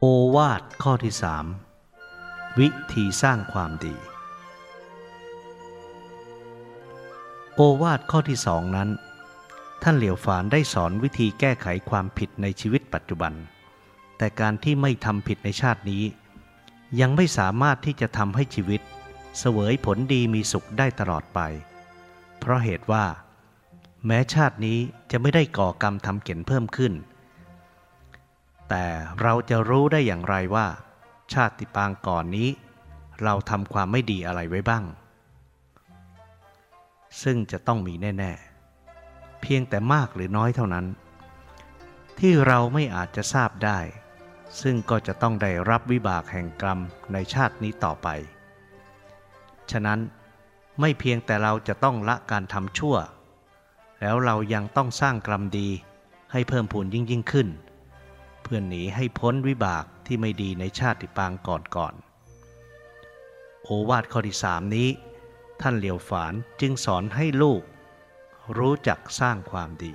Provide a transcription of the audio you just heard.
โอวาทข้อที่สามวิธีสร้างความดี โอวาทข้อที่สองนั้น ท่านเหลียวฝานได้สอนวิธีแก้ไขความผิดในชีวิตปัจจุบัน แต่การที่ไม่ทำผิดในชาตินี้ ยังไม่สามารถที่จะทำให้ชีวิต เสวยผลดีมีสุขได้ตลอดไป เพราะเหตุว่า แม้ชาตินี้จะไม่ได้ก่อกรรมทำเข็นเพิ่มขึ้น แต่เราจะรู้ได้อย่างไรว่า ชาติปางก่อนนี้ เราทำความไม่ดีอะไรไว้บ้าง ซึ่งจะต้องมีแน่ ๆ เพียงแต่มากหรือน้อยเท่านั้น ที่เราไม่อาจจะทราบได้ ซึ่งก็จะต้องได้รับวิบากแห่งกรรมในชาตินี้ต่อไป ฉะนั้นไม่เพียงแต่เราจะต้องละการทำชั่ว แล้วเรายังต้องสร้างกรรมดีให้เพิ่มพูนยิ่งยิ่งขึ้น เพื่อหนีให้พ้นวิบากที่ไม่ดีในชาติปางก่อนๆโอวาทข้อที่สามนี้ ท่านเหลียวฝานจึงสอนให้ลูก รู้จักสร้างความดี